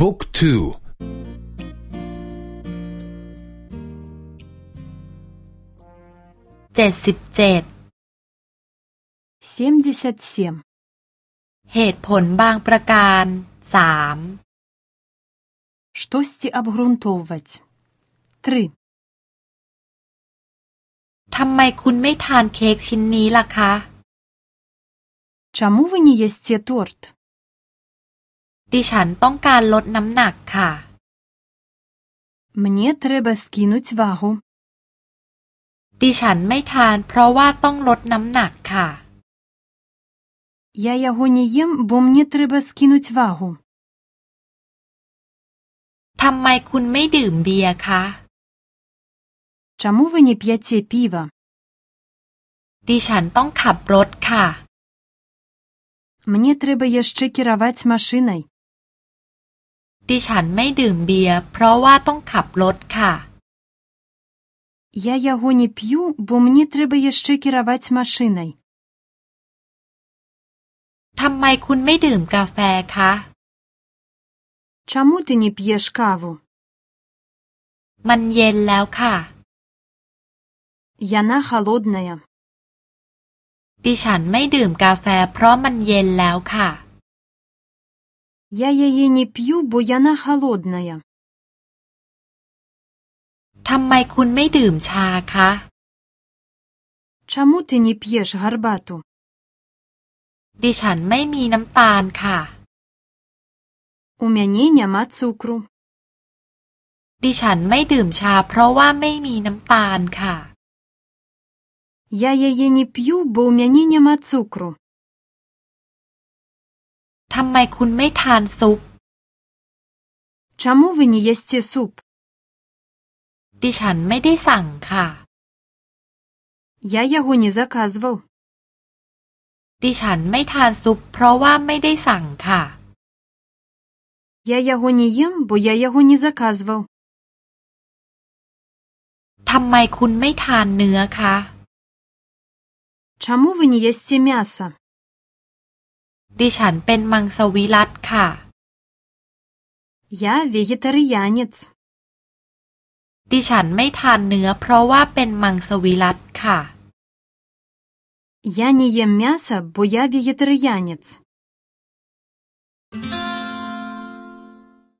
บุ๊กทูเจ็ดสิบเจ็ดเหตุผลบางประการสาม Штосьці абгрунтоўваць. Тры. ทำไมคุณไม่ทานเค้กชิ้นนี้ล่ะคะ Чаму вы не ясце торт? ดิฉันต้องการลดน้ำหนักค่ะ Мне трэба скінуць вагу. ดิฉันไม่ทานเพราะว่าต้องลดน้ำหนักค่ะ Я яго не ем, бо мне трэба скінуць вагу. ทำไมคุณไม่ดื่มเบียร์คะ Чаму вы не п'яце піва? ดิฉันต้องขับรถค่ะ Мне трэба яшчэ кіраваць машынай. ดิฉันไม่ดื่มเบียร์เพราะว่าต้องขับรถค่ะ Я яго не п'ю, бо мне трэба яшчэ кіраваць машынай. ทำไมคุณไม่ดื่มกาแฟคะ Чаму ты не п'еш каву? มันเย็นแล้วค่ะ Яна халодная. ดิฉันไม่ดื่มกาแฟเพราะมันเย็นแล้วค่ะ Я яе не п'ю, бо яна халодная. ทำไมคุณไม่ดื่มชาคะ Чаму ты не п'еш гарбату? ดิฉันไม่มีน้ำตาลค่ะ У мяне няма цукру. ดิฉันไม่ดื่มชาเพราะว่าไม่มีน้ำตาลค่ะ Я яе не п'ю, бо ў мяне няма цукру. ทำไมคุณไม่ทานซุป Чаму вы не ясце суп? ดิฉันไม่ได้สั่งค่ะ Я яго не заказваў. ดิฉันไม่ทานซุปเพราะว่าไม่ได้สั่งค่ะ Я яго не ем, бо я яго не заказваў. ทำไมคุณไม่ทานเนื้อคะ Чаму вы не ясце мяса? ดิฉันเป็นมังสวิรัตค่ะ Я вегетарыянец. ดิฉันไม่ทานเนื้อเพราะว่าเป็นมังสวิรัตค่ะ Я не ем мяса, бо я вегетарыянец.